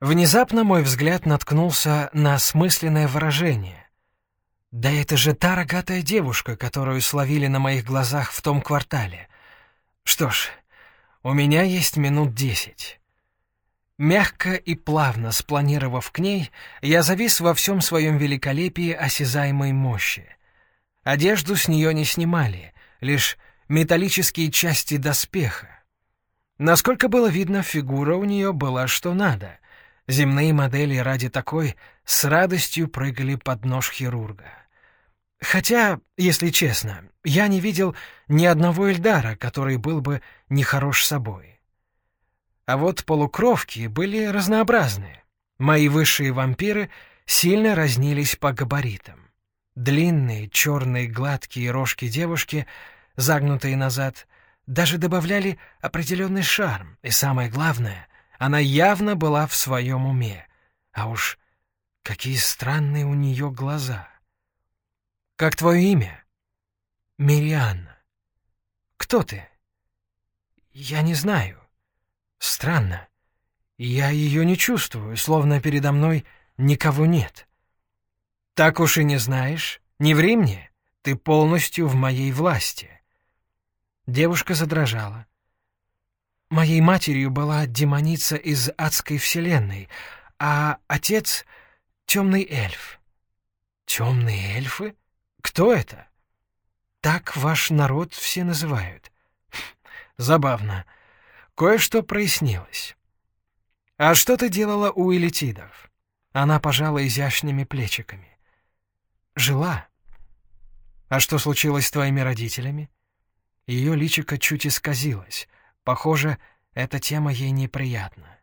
Внезапно мой взгляд наткнулся на осмысленное выражение. Да это же та рогатая девушка, которую словили на моих глазах в том квартале. Что ж, у меня есть минут десять. Мягко и плавно спланировав к ней, я завис во всем своем великолепии осязаемой мощи. Одежду с нее не снимали, лишь металлические части доспеха. Насколько было видно, фигура у нее была что надо — Земные модели ради такой с радостью прыгали под нож хирурга. Хотя, если честно, я не видел ни одного Эльдара, который был бы нехорош собой. А вот полукровки были разнообразные. Мои высшие вампиры сильно разнились по габаритам. Длинные, черные, гладкие рожки девушки, загнутые назад, даже добавляли определенный шарм, и самое главное, она явно была в своем уме. А уж какие странные у нее глаза. «Как твое имя?» «Мирианна». «Кто ты?» «Я не знаю. Странно. Я ее не чувствую, словно передо мной никого нет». «Так уж и не знаешь. Не ври мне. Ты полностью в моей власти». Девушка задрожала. Моей матерью была демоница из адской вселенной, а отец — темный эльф. Темные эльфы? Кто это? Так ваш народ все называют. Забавно. Кое-что прояснилось. А что ты делала у элитидов? Она пожала изящными плечиками. Жила. А что случилось с твоими родителями? Ее личико чуть исказилось. Похоже, эта тема ей неприятна.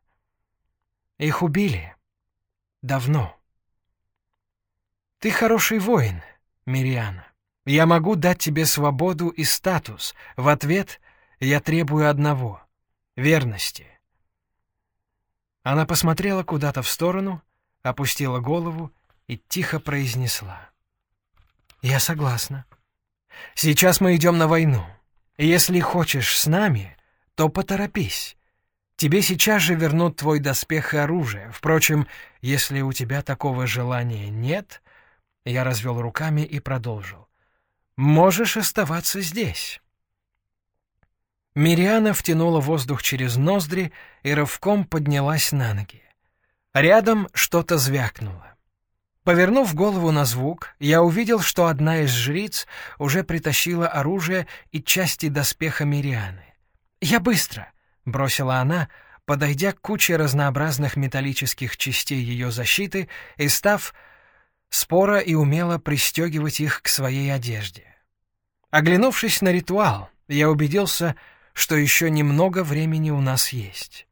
Их убили. Давно. Ты хороший воин, Мириана. Я могу дать тебе свободу и статус. В ответ я требую одного — верности. Она посмотрела куда-то в сторону, опустила голову и тихо произнесла. «Я согласна. Сейчас мы идем на войну. Если хочешь с нами, то поторопись. Тебе сейчас же вернут твой доспех и оружие. Впрочем, если у тебя такого желания нет...» Я развел руками и продолжил. «Можешь оставаться здесь». Мириана втянула воздух через ноздри и рывком поднялась на ноги. Рядом что-то звякнуло. Повернув голову на звук, я увидел, что одна из жриц уже притащила оружие и части доспеха Мирианы. «Я быстро!» — бросила она, подойдя к куче разнообразных металлических частей ее защиты и став споро и умело пристегивать их к своей одежде. Оглянувшись на ритуал, я убедился, что еще немного времени у нас есть.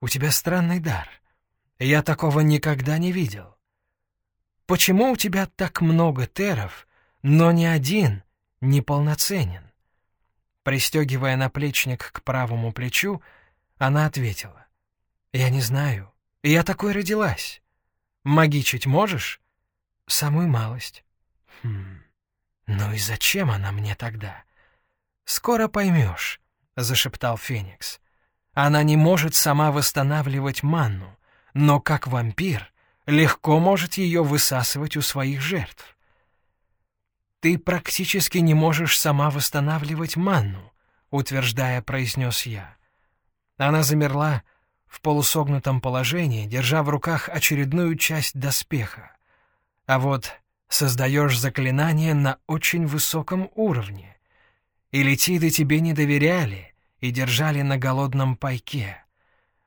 «У тебя странный дар. Я такого никогда не видел. Почему у тебя так много теров, но ни один неполноценен?» Пристегивая наплечник к правому плечу, она ответила. «Я не знаю. Я такой родилась. Магичить можешь?» «Самую малость». «Хм... Ну и зачем она мне тогда?» «Скоро поймешь», — зашептал Феникс. «Она не может сама восстанавливать манну, но как вампир легко может ее высасывать у своих жертв. «Ты практически не можешь сама восстанавливать манну», — утверждая, произнес я. Она замерла в полусогнутом положении, держа в руках очередную часть доспеха. А вот создаешь заклинание на очень высоком уровне. И летиды тебе не доверяли и держали на голодном пайке.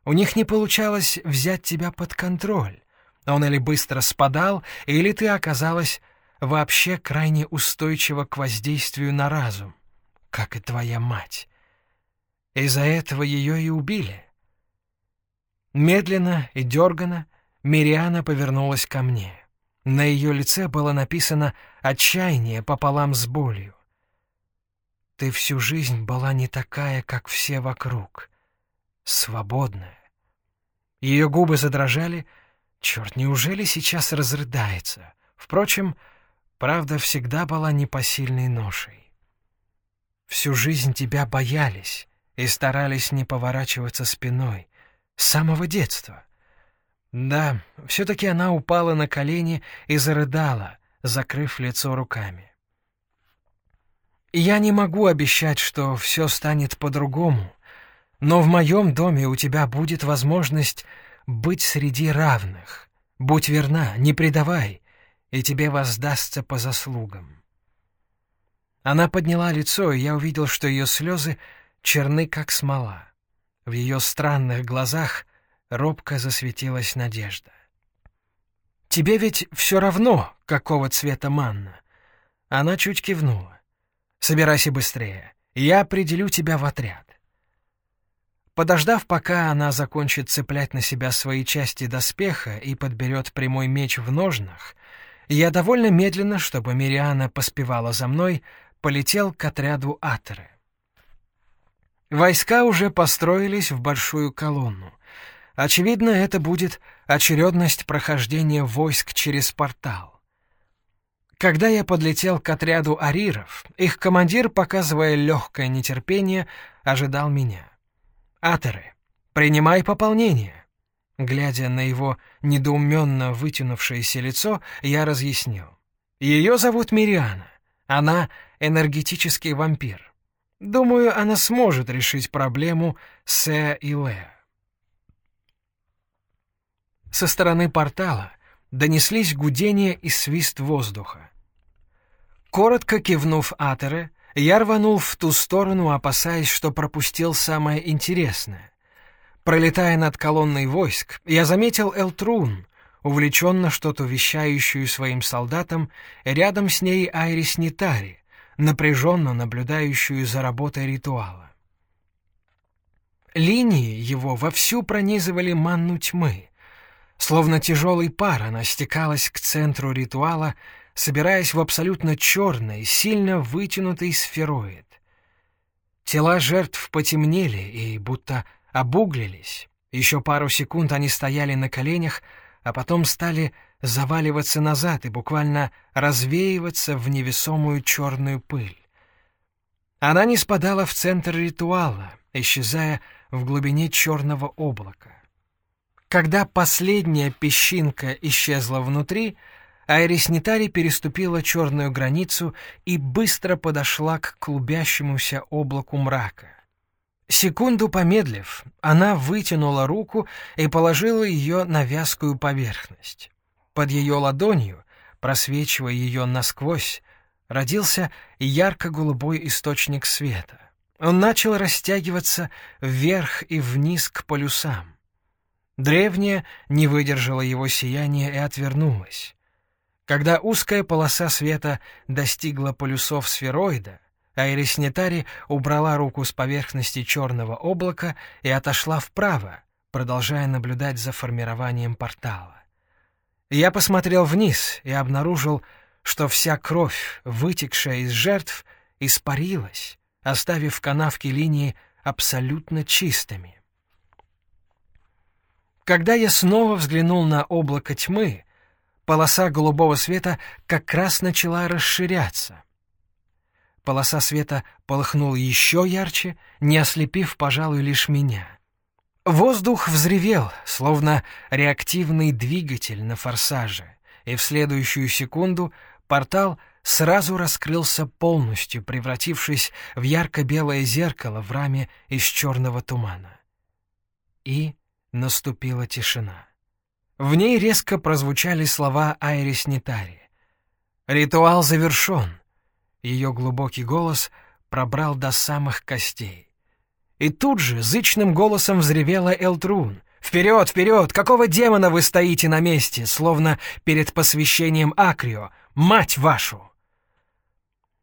У них не получалось взять тебя под контроль. Он или быстро спадал, или ты оказалась вообще крайне устойчива к воздействию на разум, как и твоя мать. Из-за этого ее и убили. Медленно и дерганно Мириана повернулась ко мне. На ее лице было написано «отчаяние пополам с болью». «Ты всю жизнь была не такая, как все вокруг. Свободная». Ее губы задрожали. Черт, неужели сейчас разрыдается? Впрочем, Правда всегда была непосильной ношей. Всю жизнь тебя боялись и старались не поворачиваться спиной. С самого детства. Да, все-таки она упала на колени и зарыдала, закрыв лицо руками. Я не могу обещать, что все станет по-другому, но в моем доме у тебя будет возможность быть среди равных. Будь верна, не предавай, и тебе воздастся по заслугам. Она подняла лицо, и я увидел, что ее слезы черны, как смола. В ее странных глазах робко засветилась надежда. «Тебе ведь все равно, какого цвета манна?» Она чуть кивнула. «Собирайся быстрее, я определю тебя в отряд». Подождав, пока она закончит цеплять на себя свои части доспеха и подберет прямой меч в ножнах, я довольно медленно, чтобы Мириана поспевала за мной, полетел к отряду Атеры. Войска уже построились в большую колонну. Очевидно, это будет очередность прохождения войск через портал. Когда я подлетел к отряду ариров, их командир, показывая легкое нетерпение, ожидал меня. «Атеры, принимай пополнение!» Глядя на его недоуменно вытянувшееся лицо, я разъяснил. «Ее зовут Мириана. Она энергетический вампир. Думаю, она сможет решить проблему Сэ и Лэ. Со стороны портала донеслись гудение и свист воздуха. Коротко кивнув Атере, я рванул в ту сторону, опасаясь, что пропустил самое интересное. Пролетая над колонной войск, я заметил Элтрун, увлеченно что-то вещающую своим солдатам, рядом с ней Айрис Нитари, напряженно наблюдающую за работой ритуала. Линии его вовсю пронизывали манну тьмы. Словно тяжелый пар она стекалась к центру ритуала, собираясь в абсолютно черный, сильно вытянутый сфероид. Тела жертв потемнели и будто обуглились. Еще пару секунд они стояли на коленях, а потом стали заваливаться назад и буквально развеиваться в невесомую черную пыль. Она не спадала в центр ритуала, исчезая в глубине черного облака. Когда последняя песчинка исчезла внутри, Айрис Нитари переступила черную границу и быстро подошла к клубящемуся облаку мрака. Секунду помедлив, она вытянула руку и положила ее на вязкую поверхность. Под ее ладонью, просвечивая ее насквозь, родился ярко-голубой источник света. Он начал растягиваться вверх и вниз к полюсам. Древняя не выдержала его сияния и отвернулась. Когда узкая полоса света достигла полюсов сфероида, Айрис Нетари убрала руку с поверхности черного облака и отошла вправо, продолжая наблюдать за формированием портала. Я посмотрел вниз и обнаружил, что вся кровь, вытекшая из жертв, испарилась, оставив канавки линии абсолютно чистыми. Когда я снова взглянул на облако тьмы, полоса голубого света как раз начала расширяться. Полоса света полыхнула еще ярче, не ослепив, пожалуй, лишь меня. Воздух взревел, словно реактивный двигатель на форсаже, и в следующую секунду портал сразу раскрылся полностью, превратившись в ярко-белое зеркало в раме из черного тумана. И наступила тишина. В ней резко прозвучали слова Айрис Нитари. «Ритуал завершен. Ее глубокий голос пробрал до самых костей. И тут же зычным голосом взревела Элтрун. «Вперед, вперед! Какого демона вы стоите на месте, словно перед посвящением Акрио? Мать вашу!»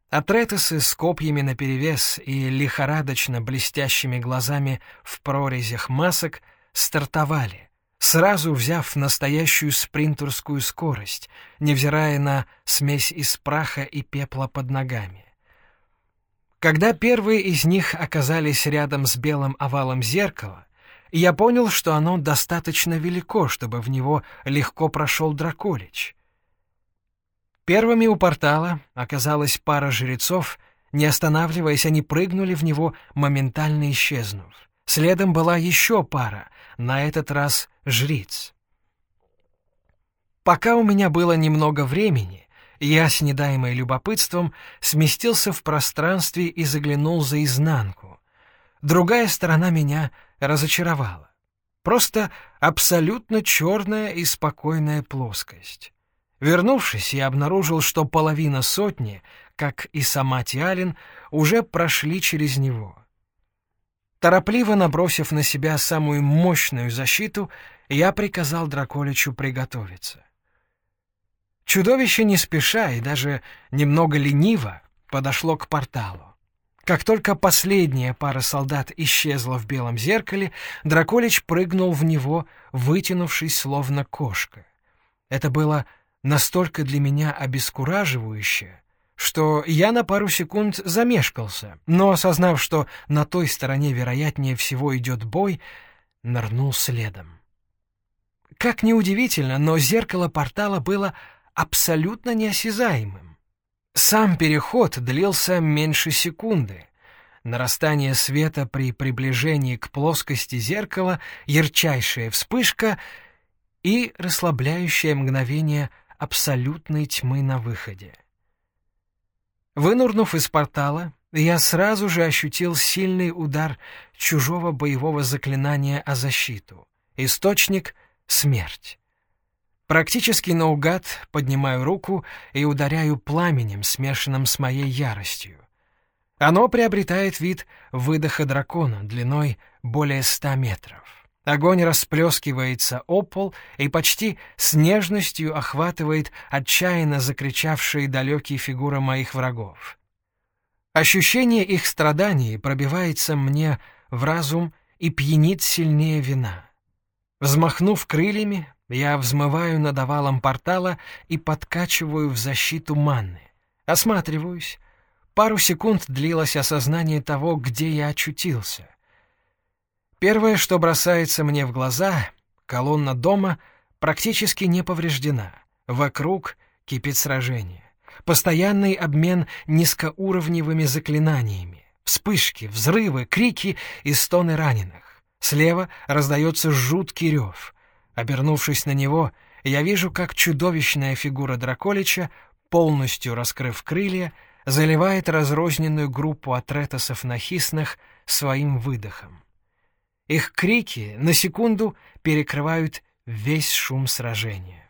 Атретесы с копьями наперевес и лихорадочно блестящими глазами в прорезях масок стартовали, сразу взяв настоящую спринтерскую скорость, невзирая на смесь из праха и пепла под ногами. Когда первые из них оказались рядом с белым овалом зеркала, я понял, что оно достаточно велико, чтобы в него легко прошел Драколич. Первыми у портала оказалась пара жрецов, не останавливаясь, они прыгнули в него, моментально исчезнув. Следом была еще пара, на этот раз жриц. Пока у меня было немного времени, я, с недаемой любопытством, сместился в пространстве и заглянул за изнанку. Другая сторона меня разочаровала. Просто абсолютно черная и спокойная плоскость. Вернувшись, я обнаружил, что половина сотни, как и сама Тиалин, уже прошли через него. Торопливо набросив на себя самую мощную защиту, я приказал Драколичу приготовиться. Чудовище не спеша и даже немного лениво подошло к порталу. Как только последняя пара солдат исчезла в белом зеркале, Драколич прыгнул в него, вытянувшись словно кошка. Это было настолько для меня обескураживающе, что я на пару секунд замешкался, но, осознав, что на той стороне вероятнее всего идет бой, нырнул следом. Как ни удивительно, но зеркало портала было абсолютно неосязаемым. Сам переход длился меньше секунды. Нарастание света при приближении к плоскости зеркала, ярчайшая вспышка и расслабляющее мгновение абсолютной тьмы на выходе. Вынурнув из портала, я сразу же ощутил сильный удар чужого боевого заклинания о защиту. Источник — смерть. Практически наугад поднимаю руку и ударяю пламенем, смешанным с моей яростью. Оно приобретает вид выдоха дракона длиной более ста метров. Огонь расплескивается о пол и почти с нежностью охватывает отчаянно закричавшие далекие фигуры моих врагов. Ощущение их страданий пробивается мне в разум и пьянит сильнее вина. Взмахнув крыльями, я взмываю над овалом портала и подкачиваю в защиту манны. Осматриваюсь. Пару секунд длилось осознание того, где я очутился. Первое, что бросается мне в глаза — колонна дома практически не повреждена. Вокруг кипит сражение. Постоянный обмен низкоуровневыми заклинаниями. Вспышки, взрывы, крики и стоны раненых. Слева раздается жуткий рев. Обернувшись на него, я вижу, как чудовищная фигура Драколича, полностью раскрыв крылья, заливает разрозненную группу атретосов на своим выдохом. Их крики на секунду перекрывают весь шум сражения.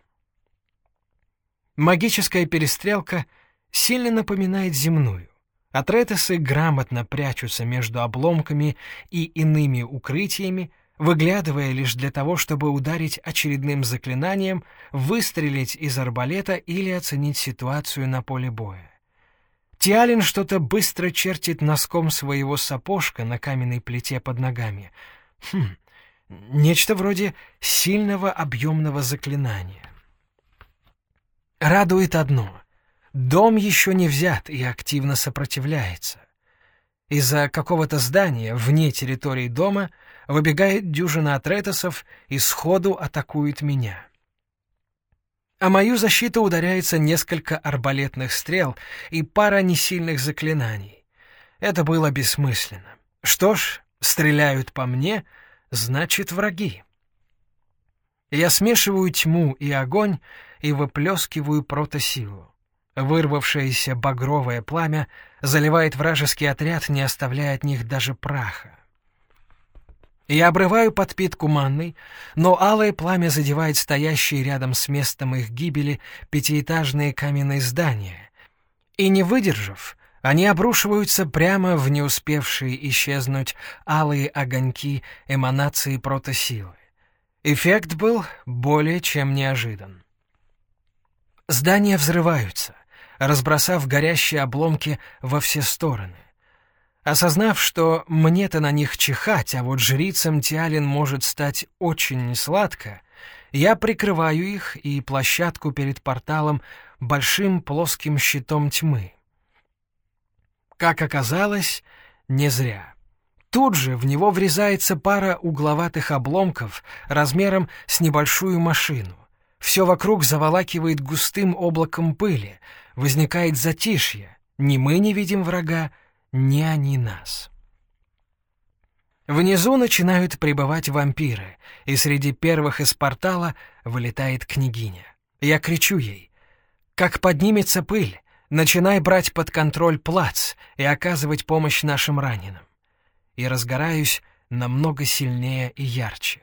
Магическая перестрелка сильно напоминает земную. Атретосы грамотно прячутся между обломками и иными укрытиями, выглядывая лишь для того, чтобы ударить очередным заклинанием, выстрелить из арбалета или оценить ситуацию на поле боя. Тиалин что-то быстро чертит носком своего сапожка на каменной плите под ногами. Хм, нечто вроде сильного объемного заклинания. Радует одно — дом еще не взят и активно сопротивляется. Из-за какого-то здания вне территории дома — выбегает дюжина атретосов и сходу атакует меня. А мою защиту ударяется несколько арбалетных стрел и пара несильных заклинаний. Это было бессмысленно. Что ж, стреляют по мне, значит враги. Я смешиваю тьму и огонь и выплескиваю протосилу. Вырвавшееся багровое пламя заливает вражеский отряд, не оставляя от них даже праха. Я обрываю подпитку манной, но алое пламя задевает стоящие рядом с местом их гибели пятиэтажные каменные здания. И не выдержав, они обрушиваются прямо в не успевшие исчезнуть алые огоньки эманации протосилы. Эффект был более чем неожидан. Здания взрываются, разбросав горящие обломки во все стороны. Осознав, что мне-то на них чихать, а вот жрицам Тиалин может стать очень несладко, я прикрываю их и площадку перед порталом большим плоским щитом тьмы. Как оказалось, не зря. Тут же в него врезается пара угловатых обломков размером с небольшую машину. Все вокруг заволакивает густым облаком пыли, возникает затишье. Ни мы не видим врага, не они нас. Внизу начинают прибывать вампиры, и среди первых из портала вылетает княгиня. Я кричу ей. Как поднимется пыль, начинай брать под контроль плац и оказывать помощь нашим раненым. И разгораюсь намного сильнее и ярче.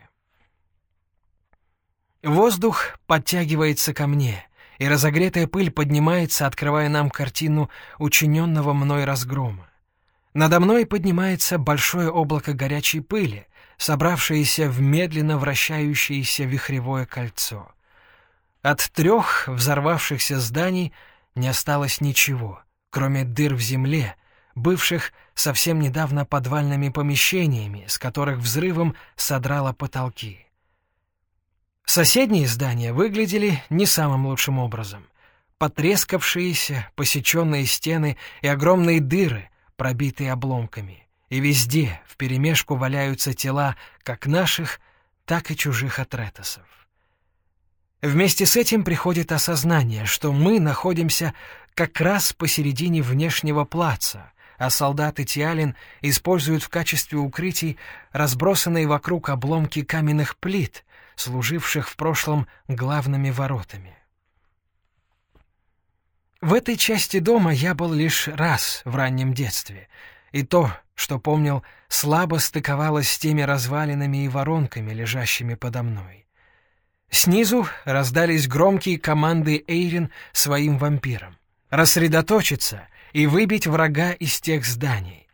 Воздух подтягивается ко мне, и разогретая пыль поднимается, открывая нам картину учиненного мной разгрома. Надо мной поднимается большое облако горячей пыли, собравшееся в медленно вращающееся вихревое кольцо. От трех взорвавшихся зданий не осталось ничего, кроме дыр в земле, бывших совсем недавно подвальными помещениями, с которых взрывом содрало потолки. Соседние здания выглядели не самым лучшим образом. Потрескавшиеся, посеченные стены и огромные дыры, пробитые обломками. И везде вперемешку валяются тела как наших, так и чужих атретосов. Вместе с этим приходит осознание, что мы находимся как раз посередине внешнего плаца, а солдаты Тиалин используют в качестве укрытий разбросанные вокруг обломки каменных плит, служивших в прошлом главными воротами. В этой части дома я был лишь раз в раннем детстве, и то, что помнил, слабо стыковалось с теми развалинами и воронками, лежащими подо мной. Снизу раздались громкие команды Эйрин своим вампирам. Рассредоточиться и выбить врага из тех зданий.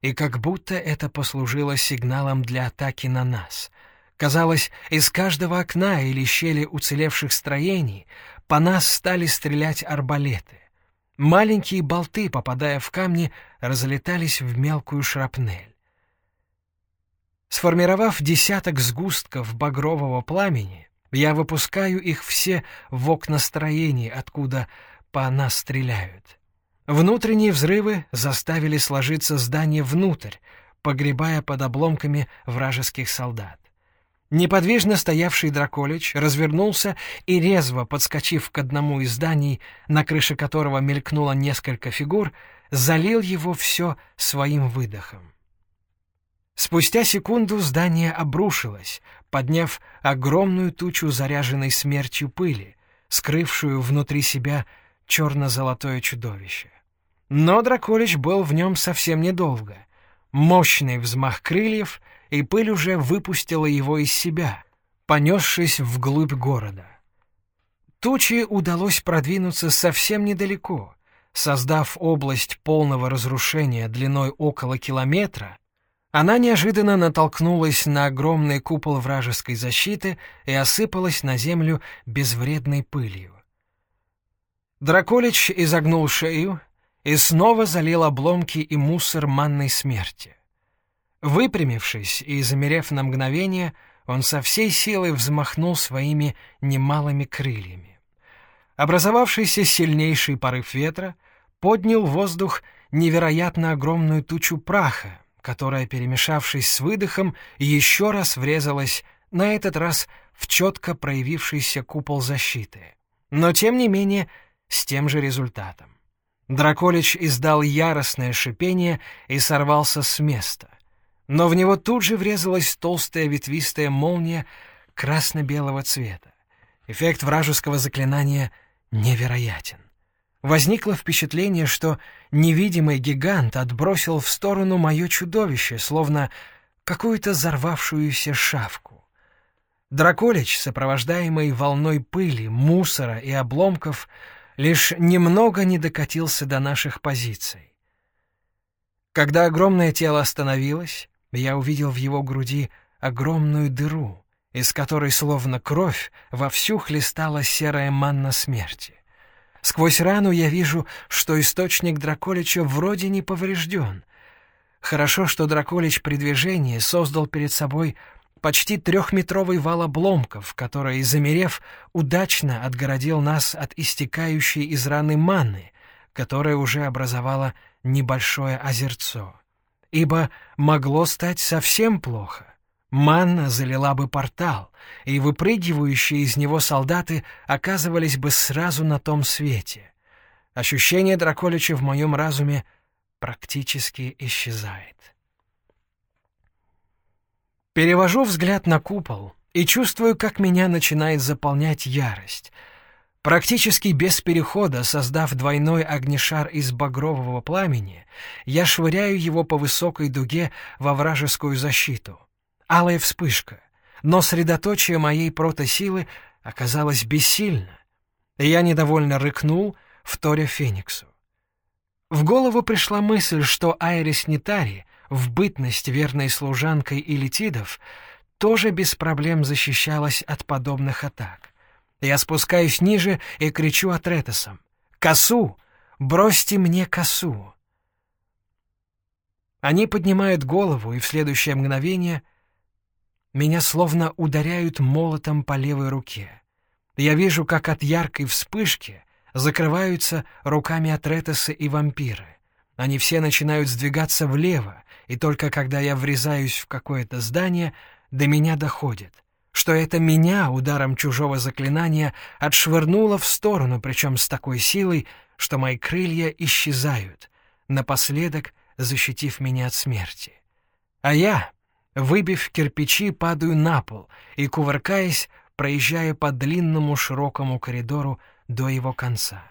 И как будто это послужило сигналом для атаки на нас. Казалось, из каждого окна или щели уцелевших строений по нас стали стрелять арбалеты. Маленькие болты, попадая в камни, разлетались в мелкую шрапнель. Сформировав десяток сгустков багрового пламени, я выпускаю их все в окна строений, откуда по нас стреляют. Внутренние взрывы заставили сложиться здание внутрь, погребая под обломками вражеских солдат. Неподвижно стоявший Драколич развернулся и, резво подскочив к одному из зданий, на крыше которого мелькнуло несколько фигур, залил его все своим выдохом. Спустя секунду здание обрушилось, подняв огромную тучу заряженной смертью пыли, скрывшую внутри себя черно-золотое чудовище. Но Драколич был в нем совсем недолго. Мощный взмах крыльев, и пыль уже выпустила его из себя, понесшись вглубь города. Тучи удалось продвинуться совсем недалеко, создав область полного разрушения длиной около километра, она неожиданно натолкнулась на огромный купол вражеской защиты и осыпалась на землю безвредной пылью. Драколич изогнул шею и снова залил обломки и мусор манной смерти. Выпрямившись и замерев на мгновение, он со всей силой взмахнул своими немалыми крыльями. Образовавшийся сильнейший порыв ветра поднял в воздух невероятно огромную тучу праха, которая, перемешавшись с выдохом, еще раз врезалась, на этот раз в четко проявившийся купол защиты. Но, тем не менее, с тем же результатом. Драколич издал яростное шипение и сорвался с места. Но в него тут же врезалась толстая ветвистая молния красно-белого цвета. Эффект вражеского заклинания невероятен. Возникло впечатление, что невидимый гигант отбросил в сторону мое чудовище, словно какую-то взорвавшуюся шавку. Драколич, сопровождаемый волной пыли, мусора и обломков, лишь немного не докатился до наших позиций. Когда огромное тело остановилось, я увидел в его груди огромную дыру, из которой, словно кровь, вовсю хлестала серая манна смерти. Сквозь рану я вижу, что источник Драколича вроде не поврежден. Хорошо, что Драколич при движении создал перед собой почти трехметровый вал обломков, который, замерев, удачно отгородил нас от истекающей из раны маны, которая уже образовала небольшое озерцо. Ибо могло стать совсем плохо. Манна залила бы портал, и выпрыгивающие из него солдаты оказывались бы сразу на том свете. Ощущение Драколича в моем разуме практически исчезает. Перевожу взгляд на купол и чувствую, как меня начинает заполнять ярость. Практически без перехода, создав двойной огнешар из багрового пламени, я швыряю его по высокой дуге во вражескую защиту. Алая вспышка, но средоточие моей протосилы оказалось бессильно. Я недовольно рыкнул, вторя Фениксу. В голову пришла мысль, что Айрис Нитари, в бытность верной служанкой Илитидов, тоже без проблем защищалась от подобных атак. Я спускаюсь ниже и кричу Атретесом. «Косу! Бросьте мне косу!» Они поднимают голову, и в следующее мгновение меня словно ударяют молотом по левой руке. Я вижу, как от яркой вспышки закрываются руками Атретеса и вампиры. Они все начинают сдвигаться влево, и только когда я врезаюсь в какое-то здание, до меня доходит, что это меня ударом чужого заклинания отшвырнуло в сторону, причем с такой силой, что мои крылья исчезают, напоследок защитив меня от смерти. А я, выбив кирпичи, падаю на пол и, кувыркаясь, проезжая по длинному широкому коридору до его конца.